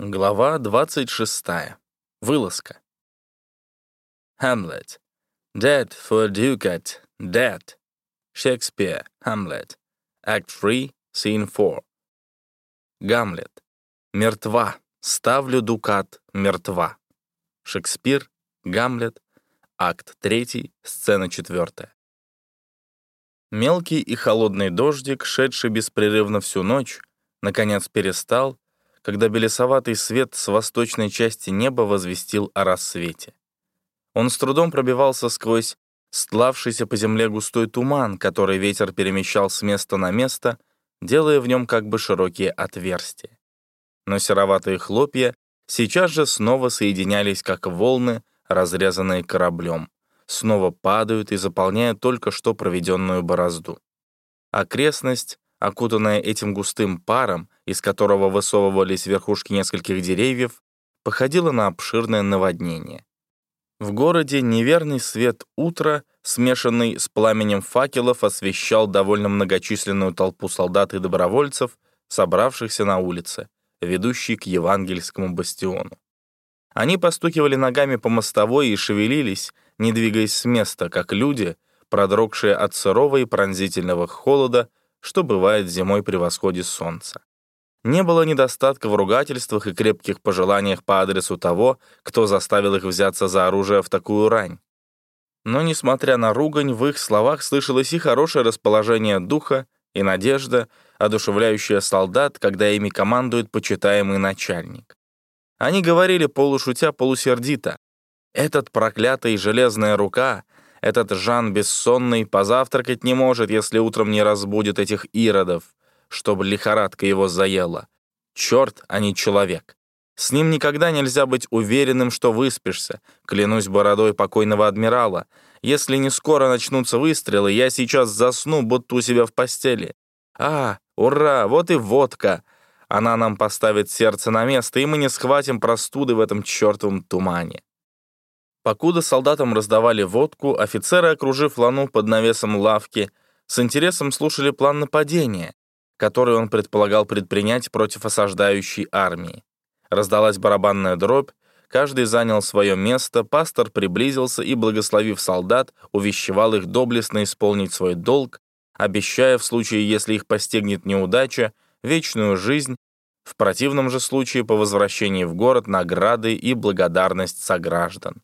Глава 26. Вылазка. Hamlet. Dead for ducat. Dead. Shakespeare. Hamlet. Act 3, Scene 4. Гамлет. Мертва. Ставлю дукат. Мертва. Шекспир. Гамлет. Акт 3, сцена 4. Мелкий и холодный дождик, шедший беспрерывно всю ночь, наконец перестал, когда белесоватый свет с восточной части неба возвестил о рассвете. Он с трудом пробивался сквозь стлавшийся по земле густой туман, который ветер перемещал с места на место, делая в нем как бы широкие отверстия. Но сероватые хлопья сейчас же снова соединялись, как волны, разрезанные кораблем, снова падают и заполняют только что проведенную борозду. Окрестность окутанная этим густым паром, из которого высовывались верхушки нескольких деревьев, походила на обширное наводнение. В городе неверный свет утра, смешанный с пламенем факелов, освещал довольно многочисленную толпу солдат и добровольцев, собравшихся на улице, ведущей к евангельскому бастиону. Они постукивали ногами по мостовой и шевелились, не двигаясь с места, как люди, продрогшие от сырого и пронзительного холода, что бывает зимой при восходе солнца. Не было недостатка в ругательствах и крепких пожеланиях по адресу того, кто заставил их взяться за оружие в такую рань. Но, несмотря на ругань, в их словах слышалось и хорошее расположение духа, и надежда, одушевляющая солдат, когда ими командует почитаемый начальник. Они говорили полушутя, полусердито. «Этот проклятый железная рука этот Жан бессонный позавтракать не может, если утром не разбудит этих иродов, чтобы лихорадка его заела. Черт, а не человек. С ним никогда нельзя быть уверенным, что выспишься. Клянусь бородой покойного адмирала. Если не скоро начнутся выстрелы, я сейчас засну, будто у себя в постели. А, ура, вот и водка. Она нам поставит сердце на место, и мы не схватим простуды в этом чертовом тумане. Покуда солдатам раздавали водку, офицеры, окружив Лану под навесом лавки, с интересом слушали план нападения, который он предполагал предпринять против осаждающей армии. Раздалась барабанная дробь, каждый занял свое место, пастор приблизился и, благословив солдат, увещевал их доблестно исполнить свой долг, обещая в случае, если их постигнет неудача, вечную жизнь, в противном же случае по возвращении в город награды и благодарность сограждан.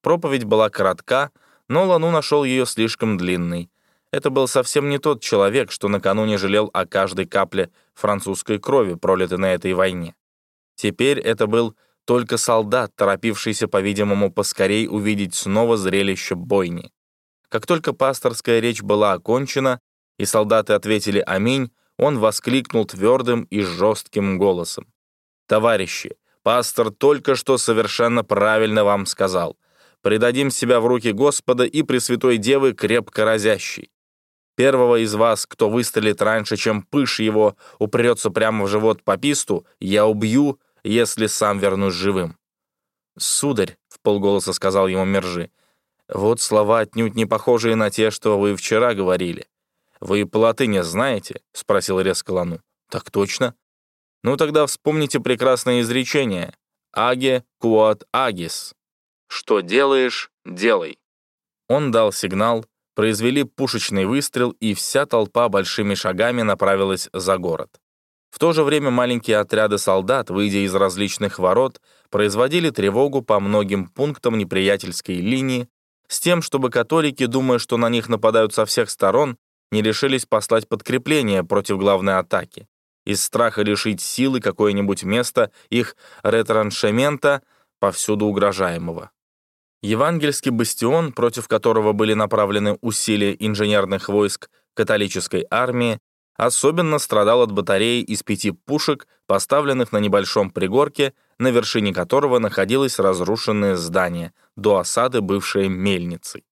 Проповедь была коротка, но Лану нашел ее слишком длинной. Это был совсем не тот человек, что накануне жалел о каждой капле французской крови, пролитой на этой войне. Теперь это был только солдат, торопившийся, по-видимому, поскорей увидеть снова зрелище бойни. Как только пасторская речь была окончена, и солдаты ответили «Аминь», он воскликнул твердым и жестким голосом. «Товарищи, пастор только что совершенно правильно вам сказал — предадим себя в руки Господа и Пресвятой Девы крепко разящей. Первого из вас, кто выстрелит раньше, чем пыш его упрется прямо в живот пописту, я убью, если сам вернусь живым». «Сударь», — в полголоса сказал ему Мержи, «вот слова отнюдь не похожие на те, что вы вчера говорили. Вы по латыни знаете?» — спросил резко Лану. «Так точно». «Ну тогда вспомните прекрасное изречение. «Аге куат агис» Что делаешь, делай. Он дал сигнал, произвели пушечный выстрел, и вся толпа большими шагами направилась за город. В то же время маленькие отряды солдат, выйдя из различных ворот, производили тревогу по многим пунктам неприятельской линии, с тем, чтобы католики, думая, что на них нападают со всех сторон, не решились послать подкрепление против главной атаки. Из страха лишить силы какое-нибудь место их ретраншемента, повсюду угрожаемого. Евангельский бастион, против которого были направлены усилия инженерных войск католической армии, особенно страдал от батареи из пяти пушек, поставленных на небольшом пригорке, на вершине которого находилось разрушенное здание, до осады бывшей мельницей.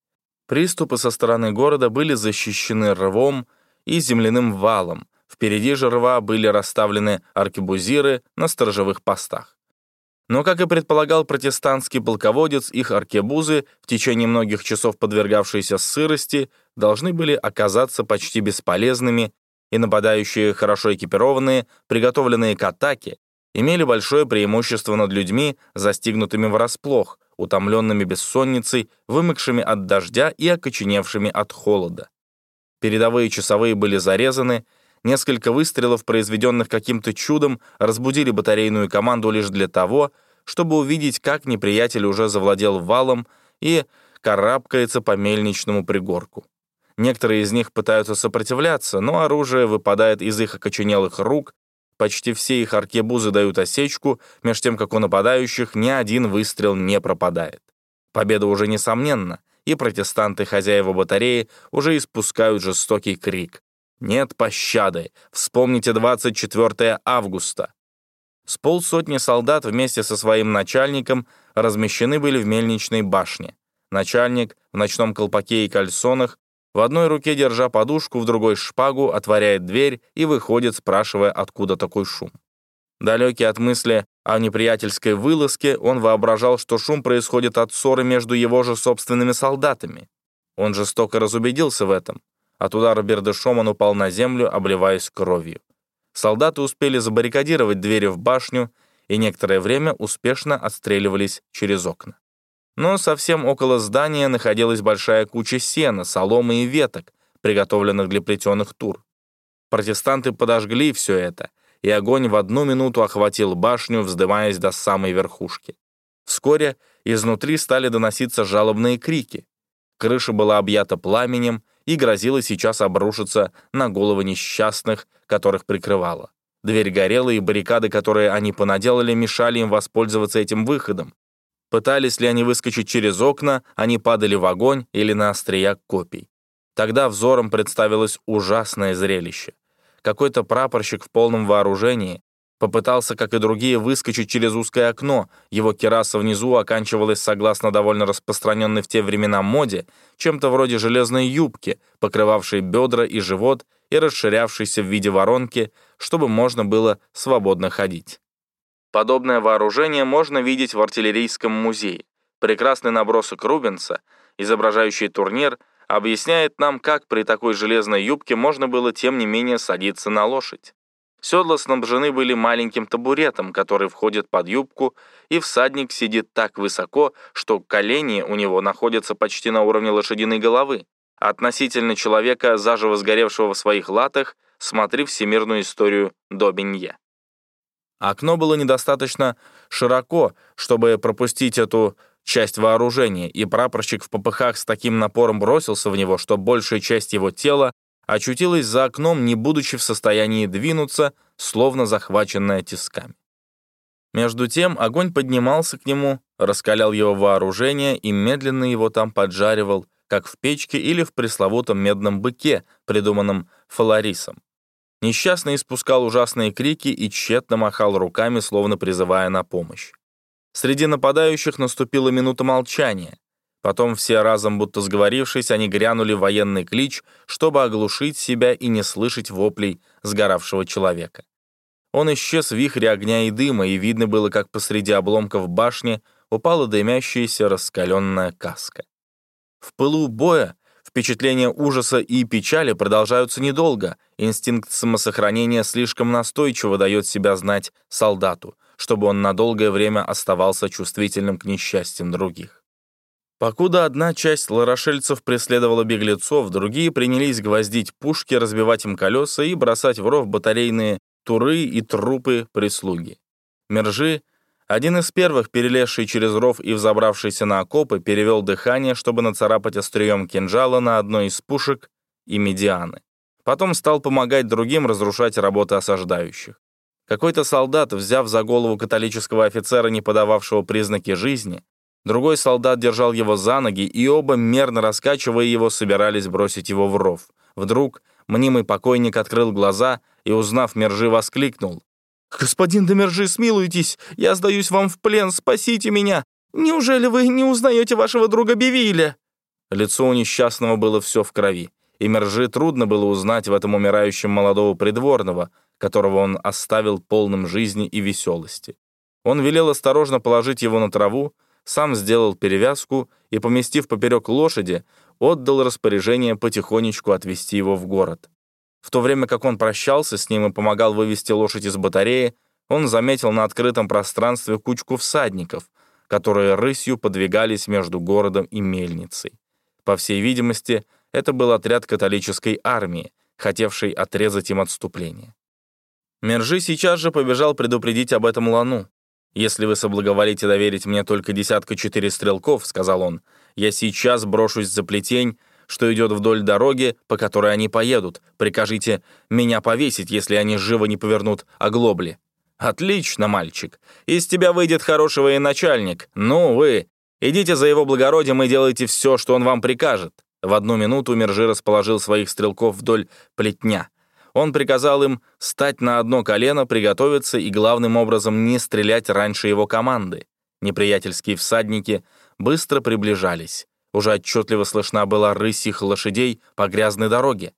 Приступы со стороны города были защищены рвом и земляным валом, впереди же рва были расставлены аркебузиры на сторожевых постах. Но, как и предполагал протестантский полководец, их аркебузы, в течение многих часов подвергавшиеся сырости, должны были оказаться почти бесполезными, и нападающие, хорошо экипированные, приготовленные к атаке, имели большое преимущество над людьми, застигнутыми врасплох, утомленными бессонницей, вымокшими от дождя и окоченевшими от холода. Передовые часовые были зарезаны, несколько выстрелов, произведенных каким-то чудом, разбудили батарейную команду лишь для того, чтобы увидеть, как неприятель уже завладел валом и карабкается по мельничному пригорку. Некоторые из них пытаются сопротивляться, но оружие выпадает из их окоченелых рук, почти все их аркебузы дают осечку, меж тем, как у нападающих ни один выстрел не пропадает. Победа уже несомненна, и протестанты-хозяева батареи уже испускают жестокий крик. «Нет пощады! Вспомните 24 августа!» С полсотни солдат вместе со своим начальником размещены были в мельничной башне. Начальник в ночном колпаке и кальсонах, в одной руке держа подушку, в другой шпагу, отворяет дверь и выходит, спрашивая, откуда такой шум. Далекий от мысли о неприятельской вылазке, он воображал, что шум происходит от ссоры между его же собственными солдатами. Он жестоко разубедился в этом. От удара бердышом он упал на землю, обливаясь кровью. Солдаты успели забаррикадировать двери в башню и некоторое время успешно отстреливались через окна. Но совсем около здания находилась большая куча сена, соломы и веток, приготовленных для плетеных тур. Протестанты подожгли все это, и огонь в одну минуту охватил башню, вздымаясь до самой верхушки. Вскоре изнутри стали доноситься жалобные крики. Крыша была объята пламенем и грозила сейчас обрушиться на головы несчастных, которых прикрывала. Дверь горела, и баррикады, которые они понаделали, мешали им воспользоваться этим выходом. Пытались ли они выскочить через окна, они падали в огонь или на острия копий. Тогда взором представилось ужасное зрелище. Какой-то прапорщик в полном вооружении попытался, как и другие, выскочить через узкое окно. Его кераса внизу оканчивалась, согласно довольно распространенной в те времена моде, чем-то вроде железной юбки, покрывавшей бедра и живот и расширявшейся в виде воронки, чтобы можно было свободно ходить. Подобное вооружение можно видеть в артиллерийском музее. Прекрасный набросок Рубенса, изображающий турнир, объясняет нам, как при такой железной юбке можно было тем не менее садиться на лошадь. Седла снабжены были маленьким табуретом, который входит под юбку, и всадник сидит так высоко, что колени у него находятся почти на уровне лошадиной головы. Относительно человека, заживо сгоревшего в своих латах, смотри всемирную историю Добинье. Окно было недостаточно широко, чтобы пропустить эту часть вооружения, и прапорщик в попыхах с таким напором бросился в него, что большая часть его тела очутилась за окном, не будучи в состоянии двинуться, словно захваченная тисками. Между тем огонь поднимался к нему, раскалял его вооружение и медленно его там поджаривал, как в печке или в пресловутом медном быке, придуманном Фаларисом. Несчастный испускал ужасные крики и тщетно махал руками, словно призывая на помощь. Среди нападающих наступила минута молчания. Потом все разом, будто сговорившись, они грянули военный клич, чтобы оглушить себя и не слышать воплей сгоравшего человека. Он исчез в вихре огня и дыма, и видно было, как посреди обломков башни упала дымящаяся раскаленная каска. В пылу боя Впечатления ужаса и печали продолжаются недолго. Инстинкт самосохранения слишком настойчиво дает себя знать солдату, чтобы он на долгое время оставался чувствительным к несчастьям других. Покуда одна часть ларошельцев преследовала беглецов, другие принялись гвоздить пушки, разбивать им колеса и бросать в ров батарейные туры и трупы прислуги. Мержи один из первых, перелезший через ров и взобравшийся на окопы, перевел дыхание, чтобы нацарапать острием кинжала на одной из пушек и медианы. Потом стал помогать другим разрушать работы осаждающих. Какой-то солдат, взяв за голову католического офицера, не подававшего признаки жизни, другой солдат держал его за ноги, и оба, мерно раскачивая его, собирались бросить его в ров. Вдруг мнимый покойник открыл глаза и, узнав Мержи, воскликнул. «Господин Демержи, смилуйтесь! Я сдаюсь вам в плен, спасите меня! Неужели вы не узнаете вашего друга Бивиля?» Лицо у несчастного было все в крови, и Мержи трудно было узнать в этом умирающем молодого придворного, которого он оставил полным жизни и веселости. Он велел осторожно положить его на траву, сам сделал перевязку и, поместив поперек лошади, отдал распоряжение потихонечку отвезти его в город. В то время как он прощался с ним и помогал вывести лошадь из батареи, он заметил на открытом пространстве кучку всадников, которые рысью подвигались между городом и мельницей. По всей видимости, это был отряд католической армии, хотевший отрезать им отступление. Мержи сейчас же побежал предупредить об этом Лану. «Если вы соблаговолите доверить мне только десятка четыре стрелков», — сказал он, «я сейчас брошусь за плетень, что идет вдоль дороги, по которой они поедут. Прикажите меня повесить, если они живо не повернут оглобли». «Отлично, мальчик. Из тебя выйдет хороший военачальник. Ну, вы. Идите за его благородием и делайте все, что он вам прикажет». В одну минуту Мержи расположил своих стрелков вдоль плетня. Он приказал им стать на одно колено, приготовиться и главным образом не стрелять раньше его команды. Неприятельские всадники быстро приближались. Уже отчетливо слышна была рысь их лошадей по грязной дороге.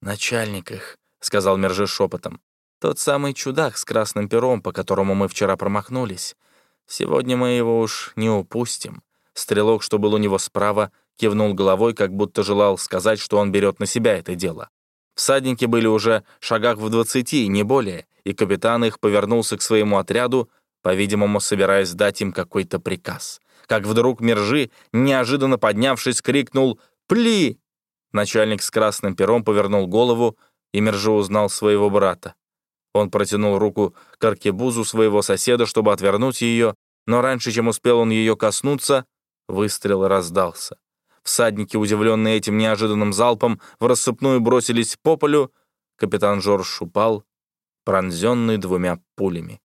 «Начальник их», — сказал Мержи шепотом. «Тот самый чудак с красным пером, по которому мы вчера промахнулись. Сегодня мы его уж не упустим». Стрелок, что был у него справа, кивнул головой, как будто желал сказать, что он берет на себя это дело. Всадники были уже шагах в двадцати, не более, и капитан их повернулся к своему отряду, по-видимому, собираясь дать им какой-то приказ. Как вдруг Мержи, неожиданно поднявшись, крикнул «Пли!». Начальник с красным пером повернул голову, и Мержи узнал своего брата. Он протянул руку к аркебузу своего соседа, чтобы отвернуть ее, но раньше, чем успел он ее коснуться, выстрел раздался. Всадники, удивленные этим неожиданным залпом, в рассыпную бросились по полю. Капитан Жорж упал, пронзенный двумя пулями.